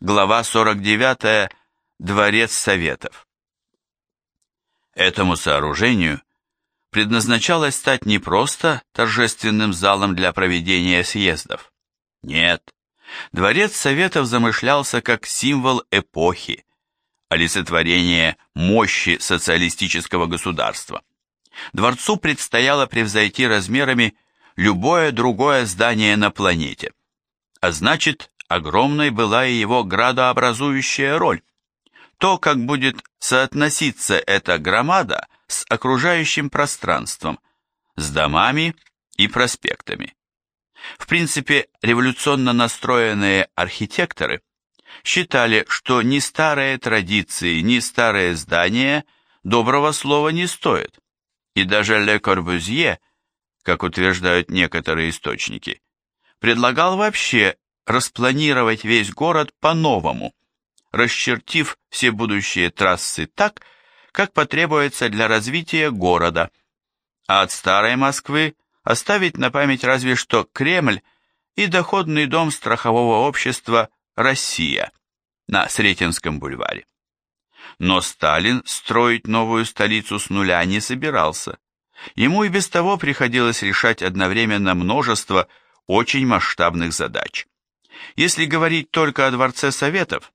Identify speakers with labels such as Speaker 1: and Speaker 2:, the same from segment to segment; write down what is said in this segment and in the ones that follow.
Speaker 1: глава 49, Дворец Советов. Этому сооружению предназначалось стать не просто торжественным залом для проведения съездов. Нет, Дворец Советов замышлялся как символ эпохи, олицетворение мощи социалистического государства. Дворцу предстояло превзойти размерами любое другое здание на планете. А значит, огромной была и его градообразующая роль. То, как будет соотноситься эта громада с окружающим пространством, с домами и проспектами. В принципе, революционно настроенные архитекторы считали, что ни старые традиции, ни старые здания доброго слова не стоят. И даже Ле Корбюзье, как утверждают некоторые источники, предлагал вообще распланировать весь город по-новому, расчертив все будущие трассы так, как потребуется для развития города, а от старой Москвы оставить на память разве что Кремль и доходный дом страхового общества «Россия» на Сретенском бульваре. Но Сталин строить новую столицу с нуля не собирался. Ему и без того приходилось решать одновременно множество очень масштабных задач. Если говорить только о Дворце Советов,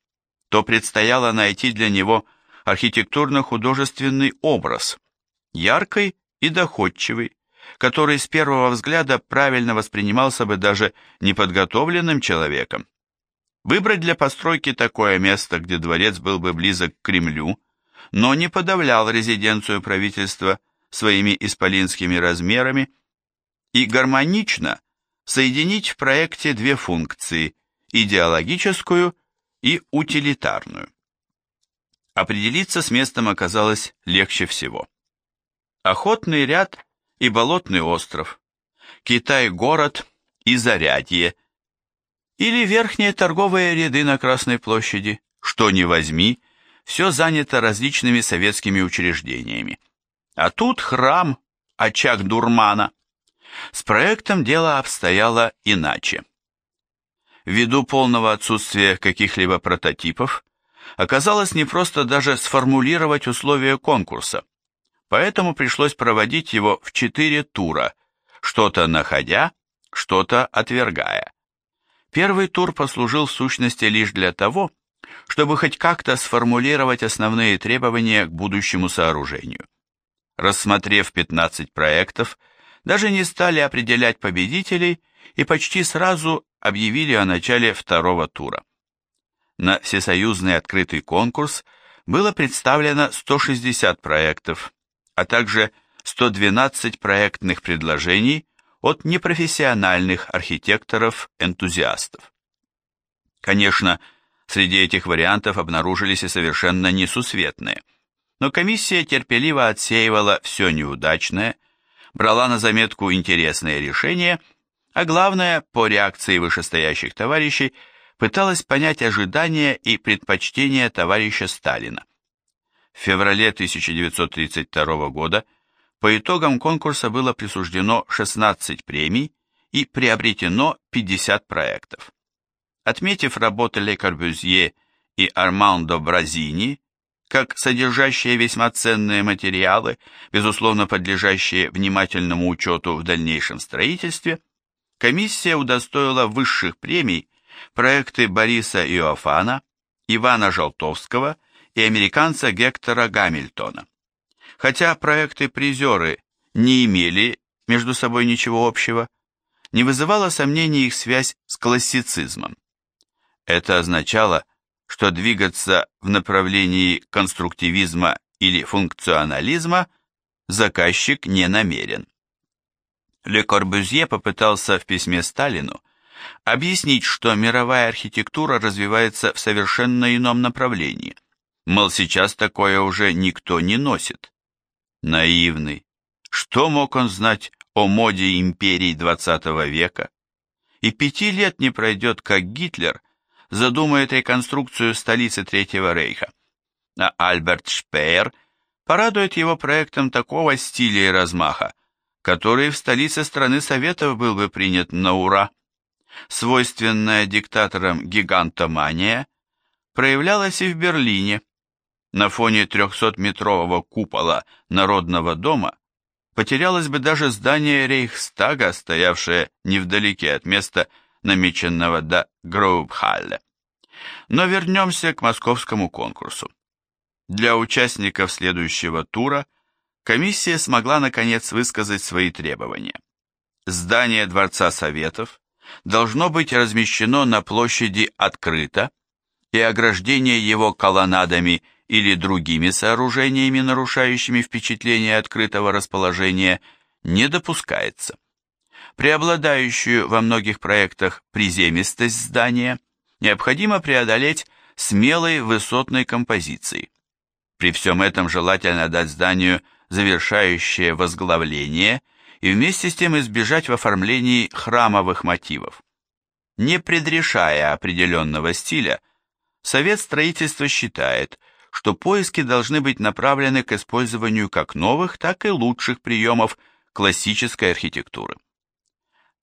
Speaker 1: то предстояло найти для него архитектурно-художественный образ, яркий и доходчивый, который с первого взгляда правильно воспринимался бы даже неподготовленным человеком. Выбрать для постройки такое место, где дворец был бы близок к Кремлю, но не подавлял резиденцию правительства своими исполинскими размерами, и гармонично соединить в проекте две функции – идеологическую и утилитарную. Определиться с местом оказалось легче всего. Охотный ряд и болотный остров, Китай-город и Зарядье, или верхние торговые ряды на Красной площади, что ни возьми, все занято различными советскими учреждениями. А тут храм, очаг дурмана. С проектом дело обстояло иначе. Ввиду полного отсутствия каких-либо прототипов, оказалось непросто даже сформулировать условия конкурса поэтому пришлось проводить его в четыре тура, что-то находя, что-то отвергая. Первый тур послужил в сущности лишь для того, чтобы хоть как-то сформулировать основные требования к будущему сооружению. Рассмотрев 15 проектов, даже не стали определять победителей и почти сразу объявили о начале второго тура. На всесоюзный открытый конкурс было представлено 160 проектов, а также 112 проектных предложений от непрофессиональных архитекторов-энтузиастов. Конечно, среди этих вариантов обнаружились и совершенно несусветные, но комиссия терпеливо отсеивала все неудачное, брала на заметку интересные решения, а главное, по реакции вышестоящих товарищей, пыталась понять ожидания и предпочтения товарища Сталина. В феврале 1932 года по итогам конкурса было присуждено 16 премий и приобретено 50 проектов. Отметив работы Ле Корбюзье и Армандо Бразини, как содержащие весьма ценные материалы, безусловно подлежащие внимательному учету в дальнейшем строительстве, комиссия удостоила высших премий проекты Бориса Иофана, Ивана Желтовского и американца Гектора Гамильтона. Хотя проекты-призеры не имели между собой ничего общего, не вызывало сомнений их связь с классицизмом. Это означало, что двигаться в направлении конструктивизма или функционализма заказчик не намерен. Ле Корбюзье попытался в письме Сталину объяснить, что мировая архитектура развивается в совершенно ином направлении – Мол, сейчас такое уже никто не носит. Наивный. Что мог он знать о моде империи XX века? И пяти лет не пройдет, как Гитлер задумает реконструкцию столицы Третьего Рейха. А Альберт Шпеер порадует его проектом такого стиля и размаха, который в столице страны Советов был бы принят на ура. Свойственная диктаторам гигантомания проявлялась и в Берлине. На фоне 300-метрового купола Народного дома потерялось бы даже здание Рейхстага, стоявшее невдалеке от места, намеченного до Гроубхалле. Но вернемся к московскому конкурсу. Для участников следующего тура комиссия смогла наконец высказать свои требования. Здание Дворца Советов должно быть размещено на площади открыто, и ограждение его колоннадами или другими сооружениями, нарушающими впечатление открытого расположения, не допускается. Преобладающую во многих проектах приземистость здания необходимо преодолеть смелой высотной композицией. При всем этом желательно дать зданию завершающее возглавление и вместе с тем избежать в оформлении храмовых мотивов. Не предрешая определенного стиля, Совет строительства считает, что поиски должны быть направлены к использованию как новых, так и лучших приемов классической архитектуры.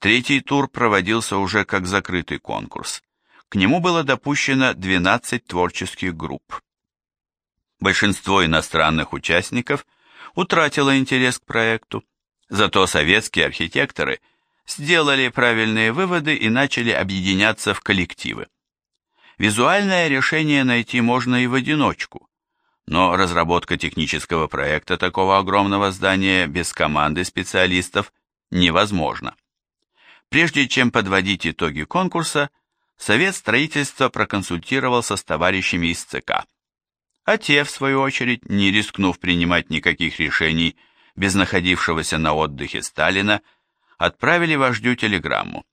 Speaker 1: Третий тур проводился уже как закрытый конкурс. К нему было допущено 12 творческих групп. Большинство иностранных участников утратило интерес к проекту, зато советские архитекторы сделали правильные выводы и начали объединяться в коллективы. Визуальное решение найти можно и в одиночку, но разработка технического проекта такого огромного здания без команды специалистов невозможна. Прежде чем подводить итоги конкурса, Совет строительства проконсультировался с товарищами из ЦК. А те, в свою очередь, не рискнув принимать никаких решений без находившегося на отдыхе Сталина, отправили вождю телеграмму.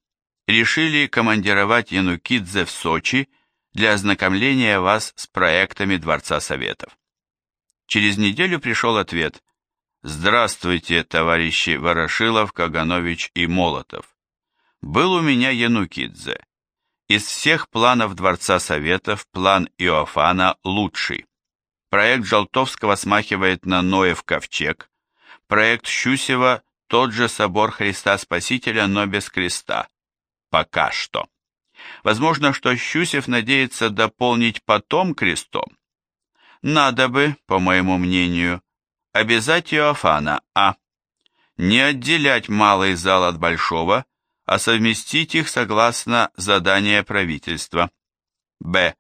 Speaker 1: Решили командировать Янукидзе в Сочи для ознакомления вас с проектами Дворца Советов. Через неделю пришел ответ «Здравствуйте, товарищи Ворошилов, Каганович и Молотов. Был у меня Янукидзе. Из всех планов Дворца Советов план Иофана лучший. Проект Жолтовского смахивает на Ноев ковчег, проект Щусева тот же собор Христа Спасителя, но без креста. Пока что. Возможно, что Щусев надеется дополнить потом крестом. Надо бы, по моему мнению, обязать Иофана, а. Не отделять малый зал от большого, а совместить их согласно задания правительства. Б.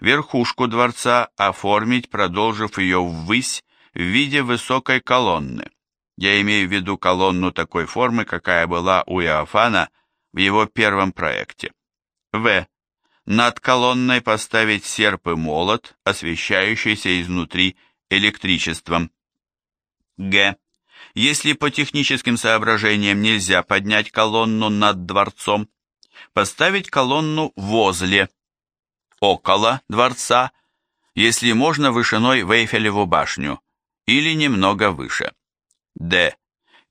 Speaker 1: Верхушку дворца оформить, продолжив ее ввысь в виде высокой колонны. Я имею в виду колонну такой формы, какая была у Иофана в его первом проекте. В. Над колонной поставить серп и молот, освещающийся изнутри электричеством. Г. Если по техническим соображениям нельзя поднять колонну над дворцом, поставить колонну возле, около дворца, если можно вышиной в Эйфелеву башню, или немного выше. Д.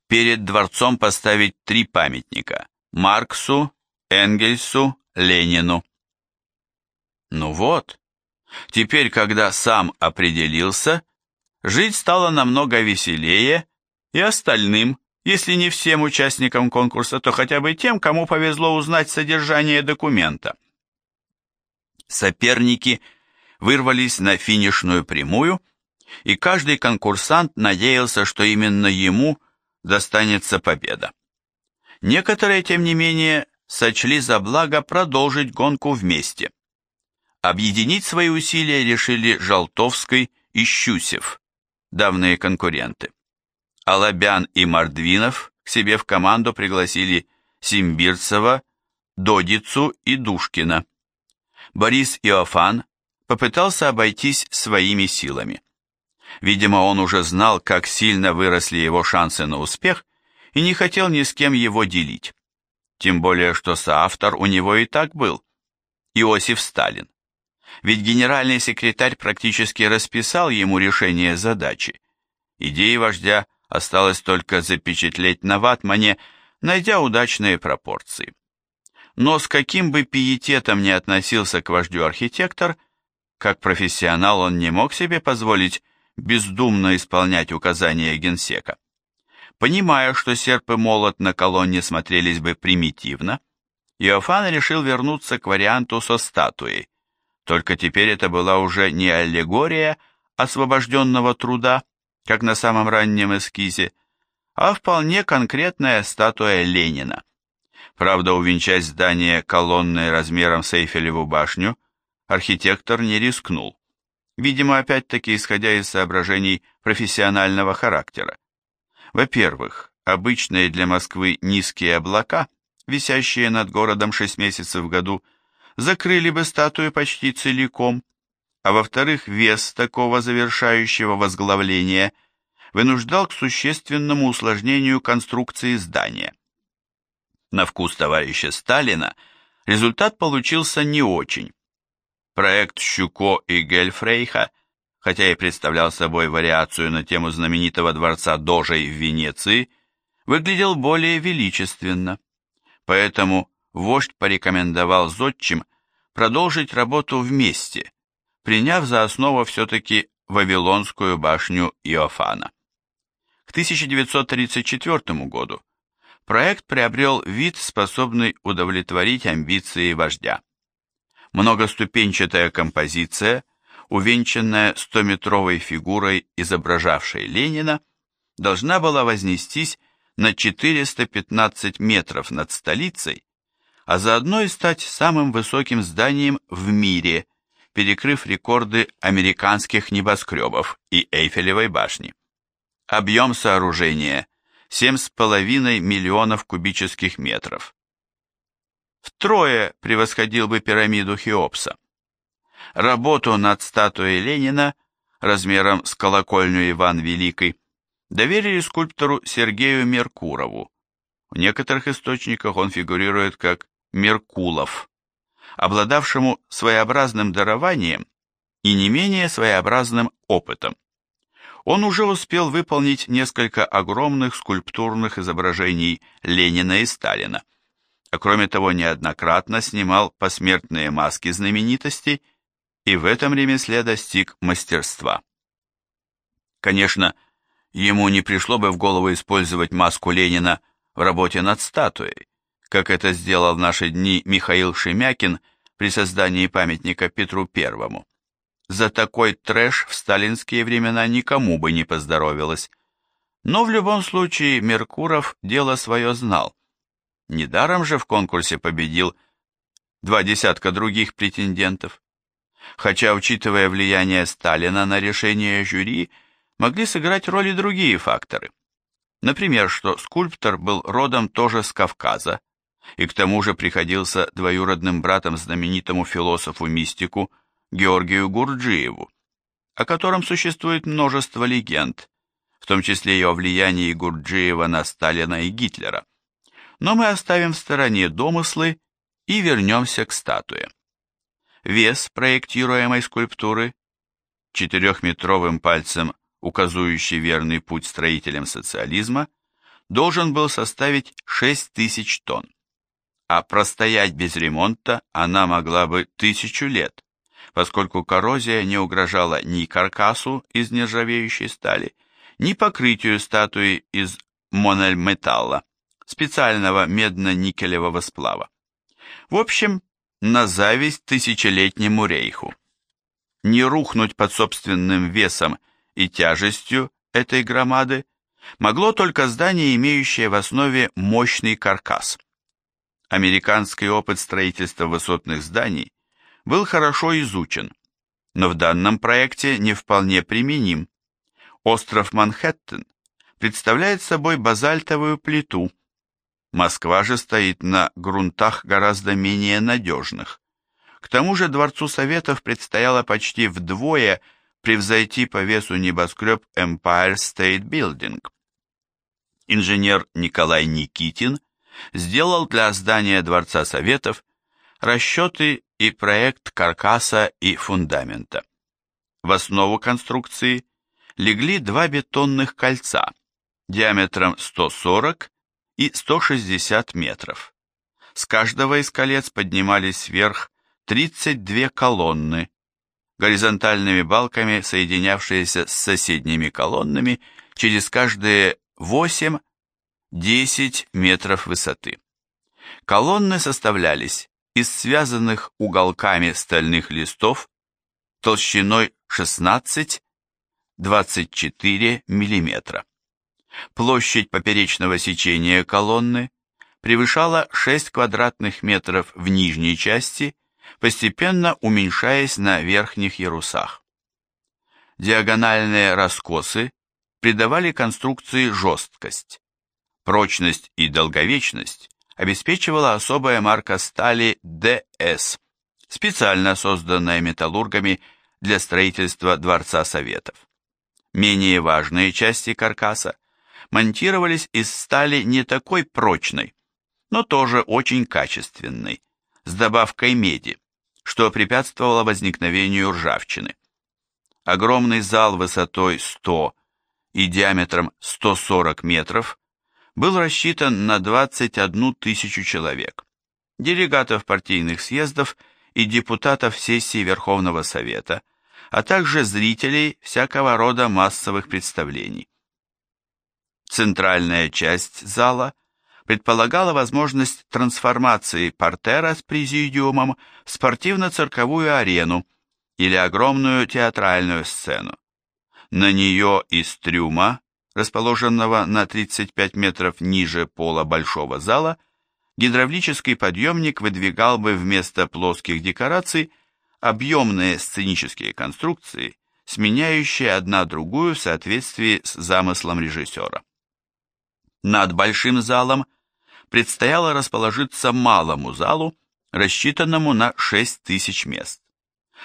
Speaker 1: Перед дворцом поставить три памятника – Марксу, Энгельсу Ленину. Ну вот, теперь, когда сам определился, жить стало намного веселее и остальным, если не всем участникам конкурса, то хотя бы тем, кому повезло узнать содержание документа. Соперники вырвались на финишную прямую, и каждый конкурсант надеялся, что именно ему достанется победа. Некоторые, тем не менее, сочли за благо продолжить гонку вместе. Объединить свои усилия решили Жалтовский и Щусев, давние конкуренты. Алабян и Мордвинов к себе в команду пригласили Симбирцева, Додицу и Душкина. Борис Иофан попытался обойтись своими силами. Видимо, он уже знал, как сильно выросли его шансы на успех и не хотел ни с кем его делить. Тем более, что соавтор у него и так был. Иосиф Сталин. Ведь генеральный секретарь практически расписал ему решение задачи. Идеи вождя осталось только запечатлеть на ватмане, найдя удачные пропорции. Но с каким бы пиететом ни относился к вождю архитектор, как профессионал он не мог себе позволить бездумно исполнять указания генсека. Понимая, что серп и молот на колонне смотрелись бы примитивно, Иофан решил вернуться к варианту со статуей, Только теперь это была уже не аллегория освобожденного труда, как на самом раннем эскизе, а вполне конкретная статуя Ленина. Правда, увенчать здание колонной размером с Эйфелеву башню архитектор не рискнул. Видимо, опять-таки исходя из соображений профессионального характера. Во-первых, обычные для Москвы низкие облака, висящие над городом 6 месяцев в году, закрыли бы статую почти целиком, а во-вторых, вес такого завершающего возглавления вынуждал к существенному усложнению конструкции здания. На вкус товарища Сталина результат получился не очень. Проект Щуко и Гельфрейха, хотя и представлял собой вариацию на тему знаменитого дворца Дожей в Венеции, выглядел более величественно. Поэтому вождь порекомендовал зодчим продолжить работу вместе, приняв за основу все-таки Вавилонскую башню Иофана. К 1934 году проект приобрел вид, способный удовлетворить амбиции вождя. Многоступенчатая композиция, увенчанная стометровой фигурой, изображавшей Ленина, должна была вознестись на 415 метров над столицей, а заодно и стать самым высоким зданием в мире, перекрыв рекорды американских небоскребов и Эйфелевой башни. Объем сооружения – 7,5 миллионов кубических метров втрое превосходил бы пирамиду Хеопса. Работу над статуей Ленина размером с колокольню Иван Великий доверили скульптору Сергею Меркурову. В некоторых источниках он фигурирует как Меркулов, обладавшему своеобразным дарованием и не менее своеобразным опытом. Он уже успел выполнить несколько огромных скульптурных изображений Ленина и Сталина а кроме того неоднократно снимал посмертные маски знаменитостей и в этом ремесле достиг мастерства. Конечно, ему не пришло бы в голову использовать маску Ленина в работе над статуей, как это сделал в наши дни Михаил Шемякин при создании памятника Петру Первому. За такой трэш в сталинские времена никому бы не поздоровилось. Но в любом случае Меркуров дело свое знал Недаром же в конкурсе победил два десятка других претендентов. Хотя, учитывая влияние Сталина на решение жюри, могли сыграть роль и другие факторы. Например, что скульптор был родом тоже с Кавказа, и к тому же приходился двоюродным братом знаменитому философу-мистику Георгию Гурджиеву, о котором существует множество легенд, в том числе и о влиянии Гурджиева на Сталина и Гитлера но мы оставим в стороне домыслы и вернемся к статуе. Вес проектируемой скульптуры, четырехметровым пальцем указывающий верный путь строителям социализма, должен был составить 6 тысяч тонн, а простоять без ремонта она могла бы тысячу лет, поскольку коррозия не угрожала ни каркасу из нержавеющей стали, ни покрытию статуи из монельметалла специального медно-никелевого сплава. В общем, на зависть тысячелетнему рейху. Не рухнуть под собственным весом и тяжестью этой громады могло только здание, имеющее в основе мощный каркас. Американский опыт строительства высотных зданий был хорошо изучен, но в данном проекте не вполне применим. Остров Манхэттен представляет собой базальтовую плиту – Москва же стоит на грунтах гораздо менее надежных. К тому же Дворцу Советов предстояло почти вдвое превзойти по весу небоскреб Empire State Building. Инженер Николай Никитин сделал для здания Дворца Советов расчеты и проект каркаса и фундамента. В основу конструкции легли два бетонных кольца диаметром 140 и 160 метров. С каждого из колец поднимались вверх 32 колонны, горизонтальными балками, соединявшиеся с соседними колоннами через каждые 8-10 метров высоты. Колонны составлялись из связанных уголками стальных листов толщиной 16-24 мм. Площадь поперечного сечения колонны превышала 6 квадратных метров в нижней части, постепенно уменьшаясь на верхних ярусах. Диагональные раскосы придавали конструкции жесткость. Прочность и долговечность обеспечивала особая марка стали ДС, специально созданная металлургами для строительства Дворца Советов. Менее важные части каркаса монтировались из стали не такой прочной, но тоже очень качественной, с добавкой меди, что препятствовало возникновению ржавчины. Огромный зал высотой 100 и диаметром 140 метров был рассчитан на 21 тысячу человек, делегатов партийных съездов и депутатов сессии Верховного Совета, а также зрителей всякого рода массовых представлений. Центральная часть зала предполагала возможность трансформации портера с президиумом в спортивно-цирковую арену или огромную театральную сцену. На нее из трюма расположенного на 35 метров ниже пола большого зала, гидравлический подъемник выдвигал бы вместо плоских декораций объемные сценические конструкции, сменяющие одна другую в соответствии с замыслом режиссера. Над большим залом предстояло расположиться малому залу, рассчитанному на 6 тысяч мест.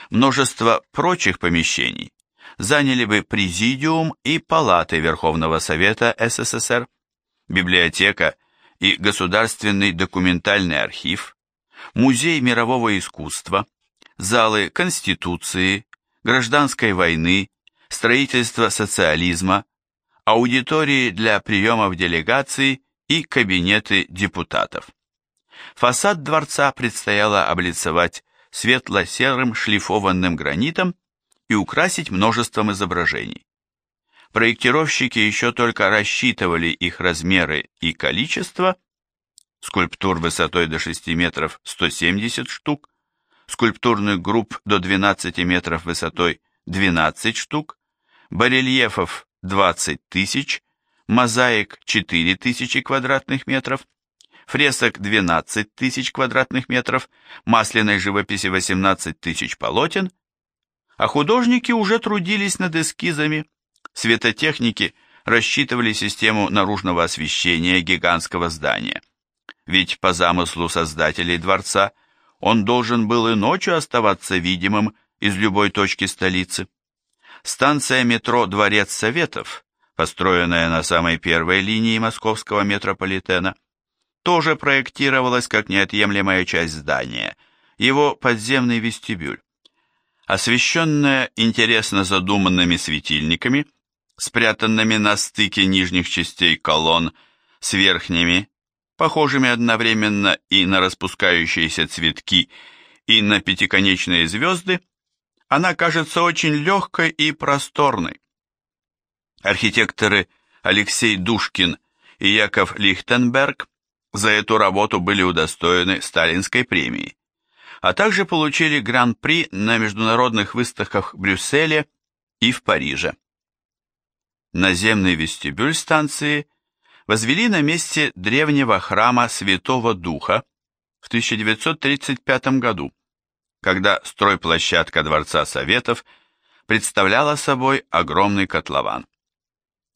Speaker 1: Множество прочих помещений заняли бы Президиум и Палаты Верховного Совета СССР, библиотека и Государственный документальный архив, Музей мирового искусства, залы Конституции, Гражданской войны, строительство социализма, аудитории для приемов делегаций и кабинеты депутатов. Фасад дворца предстояло облицевать светло-серым шлифованным гранитом и украсить множеством изображений. Проектировщики еще только рассчитывали их размеры и количество, скульптур высотой до 6 метров 170 штук, скульптурных групп до 12 метров высотой 12 штук, барельефов 20 тысяч, мозаик 4 тысячи квадратных метров, фресок 12 тысяч квадратных метров, масляной живописи 18 тысяч полотен а художники уже трудились над эскизами. Светотехники рассчитывали систему наружного освещения гигантского здания. Ведь по замыслу создателей дворца он должен был и ночью оставаться видимым из любой точки столицы. Станция метро «Дворец Советов», построенная на самой первой линии московского метрополитена, тоже проектировалась как неотъемлемая часть здания, его подземный вестибюль освещенная интересно задуманными светильниками, спрятанными на стыке нижних частей колонн с верхними, похожими одновременно и на распускающиеся цветки, и на пятиконечные звезды, она кажется очень легкой и просторной. Архитекторы Алексей Душкин и Яков Лихтенберг за эту работу были удостоены Сталинской премии а также получили гран-при на международных выставках в Брюсселе и в Париже. Наземный вестибюль станции возвели на месте древнего храма Святого Духа в 1935 году, когда стройплощадка Дворца Советов представляла собой огромный котлован.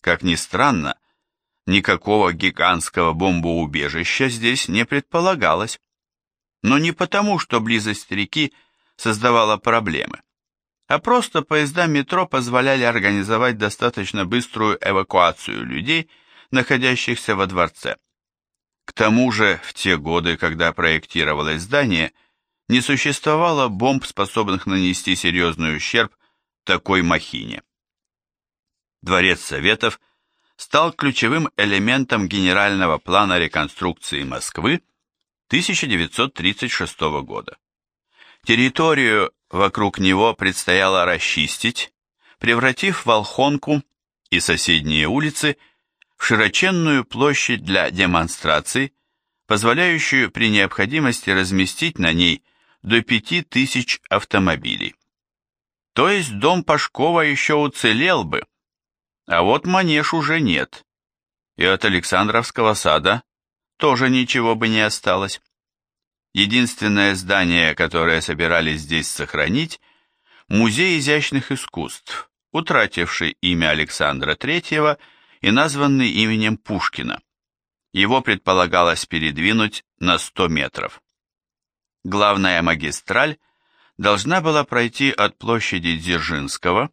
Speaker 1: Как ни странно, никакого гигантского бомбоубежища здесь не предполагалось но не потому, что близость реки создавала проблемы, а просто поезда метро позволяли организовать достаточно быструю эвакуацию людей, находящихся во дворце. К тому же, в те годы, когда проектировалось здание, не существовало бомб, способных нанести серьезный ущерб такой махине. Дворец Советов стал ключевым элементом генерального плана реконструкции Москвы 1936 года. Территорию вокруг него предстояло расчистить, превратив Волхонку и соседние улицы в широченную площадь для демонстраций, позволяющую при необходимости разместить на ней до 5000 автомобилей. То есть дом Пашкова еще уцелел бы, а вот манеж уже нет, и от Александровского сада тоже ничего бы не осталось. Единственное здание, которое собирались здесь сохранить, Музей изящных искусств, утративший имя Александра III и названный именем Пушкина. Его предполагалось передвинуть на 100 метров. Главная магистраль должна была пройти от площади Дзержинского,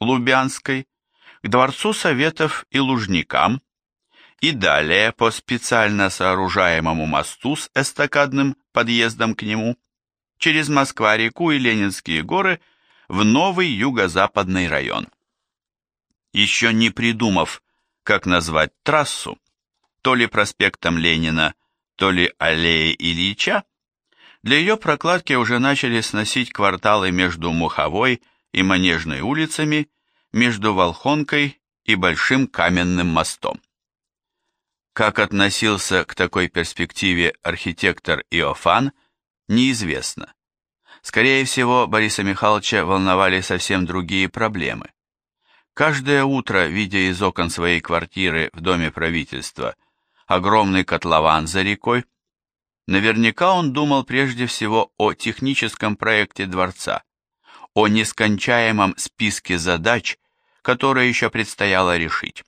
Speaker 1: Лубянской, к Дворцу Советов и Лужникам, и далее по специально сооружаемому мосту с эстакадным подъездом к нему, через Москва-реку и Ленинские горы в новый юго-западный район. Еще не придумав, как назвать трассу, то ли проспектом Ленина, то ли аллеей Ильича, для ее прокладки уже начали сносить кварталы между Муховой и Манежной улицами, между Волхонкой и Большим каменным мостом. Как относился к такой перспективе архитектор Иофан, неизвестно. Скорее всего, Бориса Михайловича волновали совсем другие проблемы. Каждое утро, видя из окон своей квартиры в Доме правительства огромный котлован за рекой, наверняка он думал прежде всего о техническом проекте дворца, о нескончаемом списке задач, которые еще предстояло решить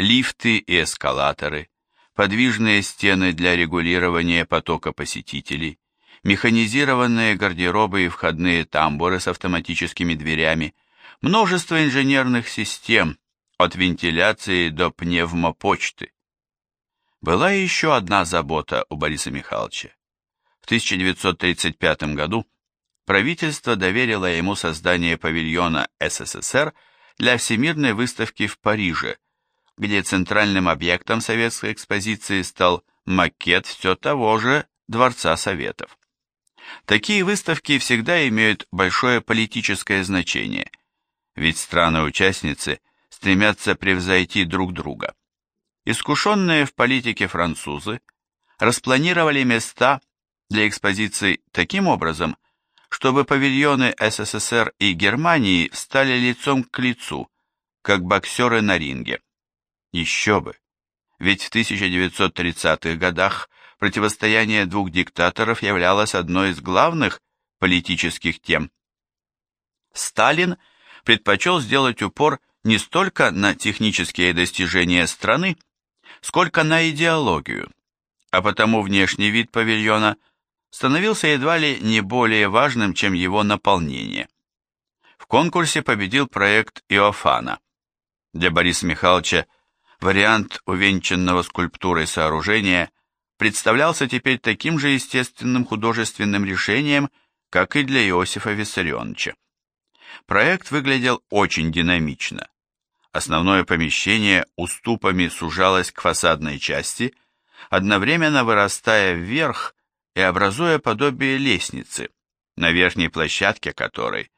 Speaker 1: лифты и эскалаторы, подвижные стены для регулирования потока посетителей, механизированные гардеробы и входные тамбуры с автоматическими дверями, множество инженерных систем, от вентиляции до пневмопочты. Была еще одна забота у Бориса Михайловича. В 1935 году правительство доверило ему создание павильона СССР для Всемирной выставки в Париже – где центральным объектом советской экспозиции стал макет все того же Дворца Советов. Такие выставки всегда имеют большое политическое значение, ведь страны-участницы стремятся превзойти друг друга. Искушенные в политике французы распланировали места для экспозиций таким образом, чтобы павильоны СССР и Германии стали лицом к лицу, как боксеры на ринге. Еще бы. Ведь в 1930-х годах противостояние двух диктаторов являлось одной из главных политических тем. Сталин предпочел сделать упор не столько на технические достижения страны, сколько на идеологию, а потому внешний вид павильона становился едва ли не более важным, чем его наполнение. В конкурсе победил проект Иофана. Для Бориса Михайловича Вариант увенчанного скульптурой сооружения представлялся теперь таким же естественным художественным решением, как и для Иосифа Виссарионовича. Проект выглядел очень динамично. Основное помещение уступами сужалось к фасадной части, одновременно вырастая вверх и образуя подобие лестницы, на верхней площадке которой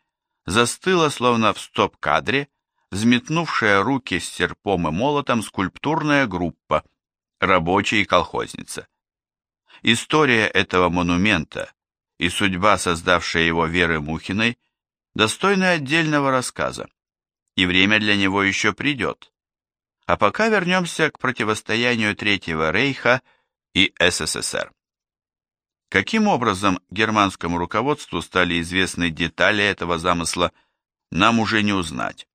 Speaker 1: застыла словно в стоп-кадре взметнувшая руки с серпом и молотом скульптурная группа, рабочая и колхозница. История этого монумента и судьба, создавшая его Веры Мухиной, достойны отдельного рассказа, и время для него еще придет. А пока вернемся к противостоянию Третьего Рейха и СССР. Каким образом германскому руководству стали известны детали этого замысла, нам уже не узнать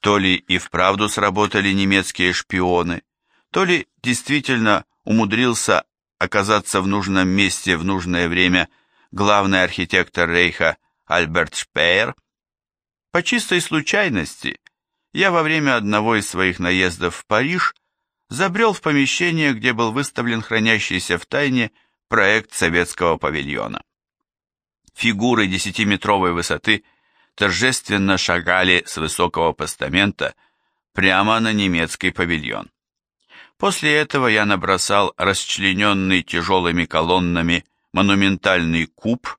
Speaker 1: то ли и вправду сработали немецкие шпионы, то ли действительно умудрился оказаться в нужном месте в нужное время главный архитектор Рейха Альберт Шпеер. По чистой случайности я во время одного из своих наездов в Париж забрел в помещение, где был выставлен хранящийся в тайне проект советского павильона. Фигуры десятиметровой высоты – торжественно шагали с высокого постамента прямо на немецкий павильон. После этого я набросал расчлененный тяжелыми колоннами монументальный куб,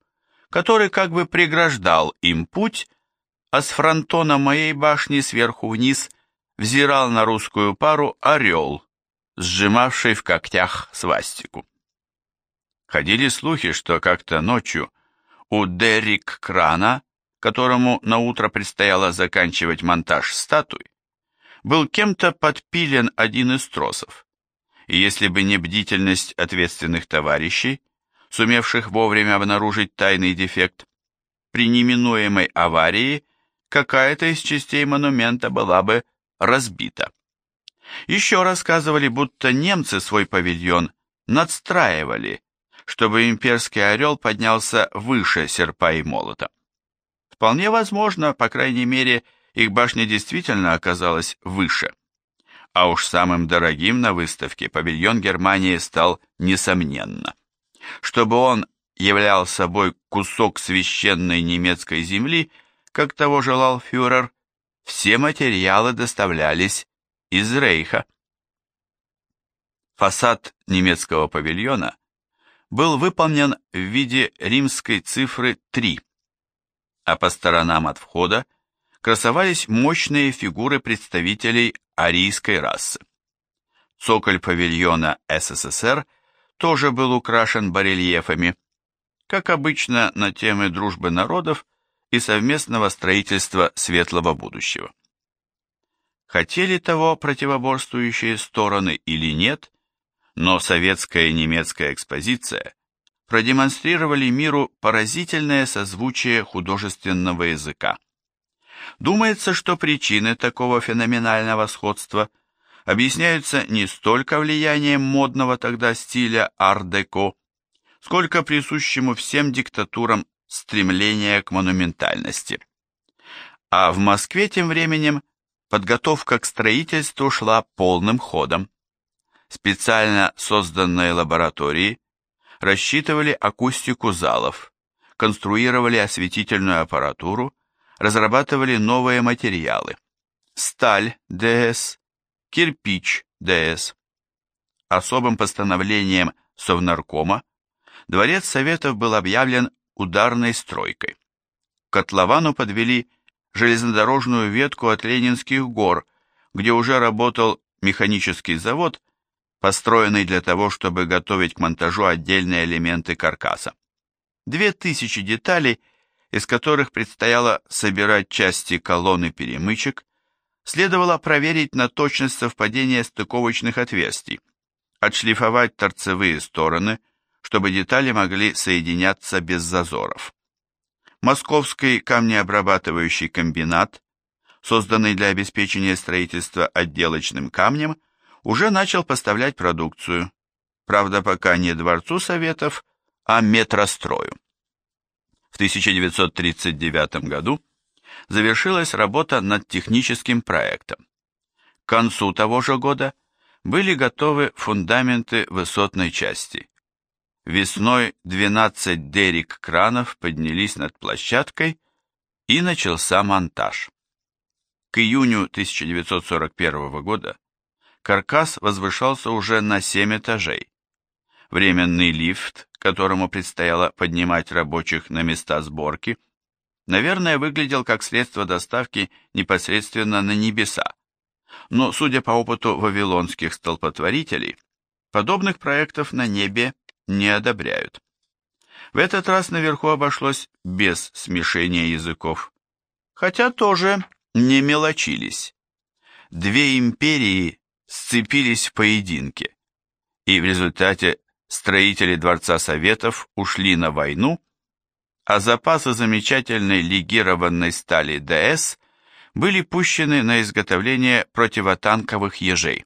Speaker 1: который как бы преграждал им путь, а с фронтона моей башни сверху вниз взирал на русскую пару орел, сжимавший в когтях свастику. Ходили слухи, что как-то ночью у Деррик Крана, которому на утро предстояло заканчивать монтаж статуи, был кем-то подпилен один из тросов. И если бы не бдительность ответственных товарищей, сумевших вовремя обнаружить тайный дефект, при неминуемой аварии какая-то из частей монумента была бы разбита. Еще рассказывали, будто немцы свой павильон надстраивали, чтобы имперский орел поднялся выше серпа и молота. Вполне возможно, по крайней мере, их башня действительно оказалась выше. А уж самым дорогим на выставке павильон Германии стал несомненно. Чтобы он являл собой кусок священной немецкой земли, как того желал фюрер, все материалы доставлялись из Рейха. Фасад немецкого павильона был выполнен в виде римской цифры 3, а по сторонам от входа красовались мощные фигуры представителей арийской расы. Цоколь павильона СССР тоже был украшен барельефами, как обычно на темы дружбы народов и совместного строительства светлого будущего. Хотели того противоборствующие стороны или нет, но советская и немецкая экспозиция продемонстрировали миру поразительное созвучие художественного языка. Думается, что причины такого феноменального сходства объясняются не столько влиянием модного тогда стиля ар-деко, сколько присущему всем диктатурам стремления к монументальности. А в Москве тем временем подготовка к строительству шла полным ходом. Специально созданные лаборатории рассчитывали акустику залов, конструировали осветительную аппаратуру, разрабатывали новые материалы. Сталь ДС, кирпич ДС. Особым постановлением Совнаркома Дворец Советов был объявлен ударной стройкой. К котловану подвели железнодорожную ветку от Ленинских гор, где уже работал механический завод, построенный для того, чтобы готовить к монтажу отдельные элементы каркаса. Две тысячи деталей, из которых предстояло собирать части колонны перемычек, следовало проверить на точность совпадения стыковочных отверстий, отшлифовать торцевые стороны, чтобы детали могли соединяться без зазоров. Московский камнеобрабатывающий комбинат, созданный для обеспечения строительства отделочным камнем, уже начал поставлять продукцию, правда пока не Дворцу Советов, а метрострою. В 1939 году завершилась работа над техническим проектом. К концу того же года были готовы фундаменты высотной части. Весной 12 дерек кранов поднялись над площадкой и начался монтаж. К июню 1941 года каркас возвышался уже на 7 этажей. Временный лифт, которому предстояло поднимать рабочих на места сборки, наверное, выглядел как средство доставки непосредственно на небеса. Но, судя по опыту вавилонских столпотворителей, подобных проектов на небе не одобряют. В этот раз наверху обошлось без смешения языков, хотя тоже не мелочились. Две империи сцепились в поединке, и в результате строители Дворца Советов ушли на войну, а запасы замечательной легированной стали ДС были пущены на изготовление противотанковых ежей.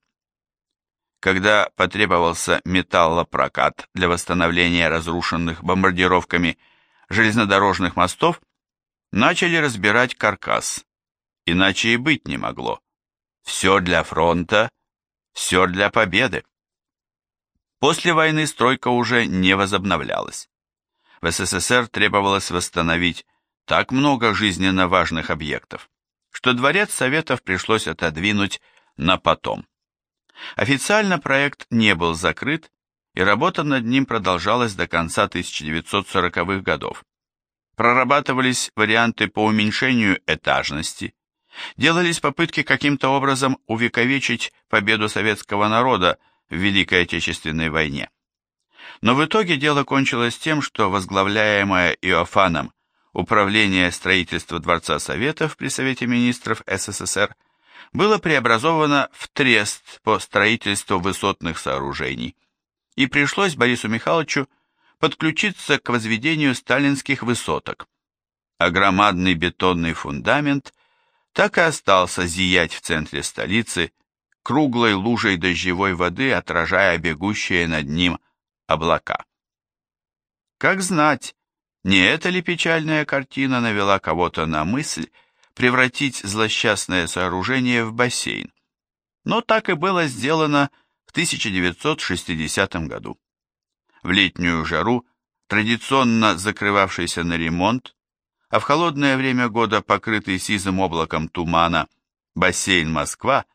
Speaker 1: Когда потребовался металлопрокат для восстановления разрушенных бомбардировками железнодорожных мостов, начали разбирать каркас. Иначе и быть не могло. Все для фронта, все для победы. После войны стройка уже не возобновлялась. В СССР требовалось восстановить так много жизненно важных объектов, что Дворец Советов пришлось отодвинуть на потом. Официально проект не был закрыт, и работа над ним продолжалась до конца 1940-х годов. Прорабатывались варианты по уменьшению этажности, делались попытки каким-то образом увековечить победу советского народа в Великой Отечественной войне. Но в итоге дело кончилось тем, что возглавляемое Иофаном Управление строительства Дворца Советов при Совете Министров СССР было преобразовано в трест по строительству высотных сооружений, и пришлось Борису Михайловичу подключиться к возведению сталинских высоток, а громадный бетонный фундамент так и остался зиять в центре столицы, круглой лужей дождевой воды, отражая бегущие над ним облака. Как знать, не эта ли печальная картина навела кого-то на мысль превратить злосчастное сооружение в бассейн? Но так и было сделано в 1960 году. В летнюю жару, традиционно закрывавшийся на ремонт, а в холодное время года покрытый сизым облаком тумана, бассейн Москва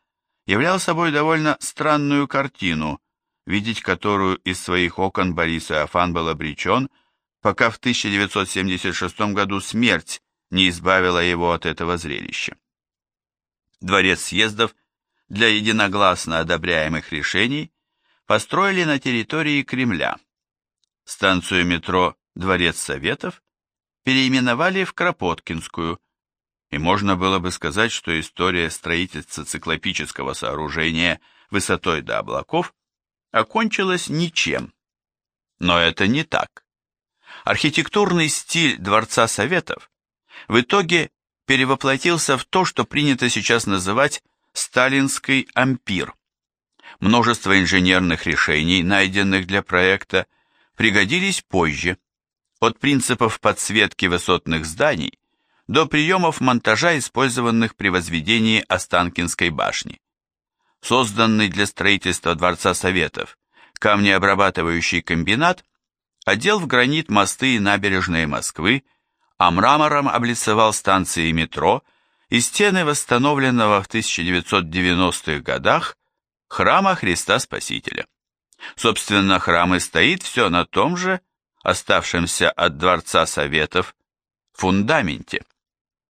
Speaker 1: являл собой довольно странную картину, видеть которую из своих окон Борис Иофан был обречен – пока в 1976 году смерть не избавила его от этого зрелища. Дворец съездов для единогласно одобряемых решений построили на территории Кремля. Станцию метро Дворец Советов переименовали в Кропоткинскую, и можно было бы сказать, что история строительства циклопического сооружения высотой до облаков окончилась ничем. Но это не так. Архитектурный стиль Дворца Советов в итоге перевоплотился в то, что принято сейчас называть сталинский ампир. Множество инженерных решений, найденных для проекта, пригодились позже, от принципов подсветки высотных зданий до приемов монтажа, использованных при возведении Останкинской башни. Созданный для строительства Дворца Советов камнеобрабатывающий комбинат одел в гранит мосты и набережные Москвы, а мрамором облицевал станции метро и стены восстановленного в 1990-х годах храма Христа Спасителя. Собственно, храм и стоит все на том же, оставшемся от Дворца Советов, фундаменте.